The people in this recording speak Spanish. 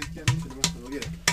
tranquilamente, nomás.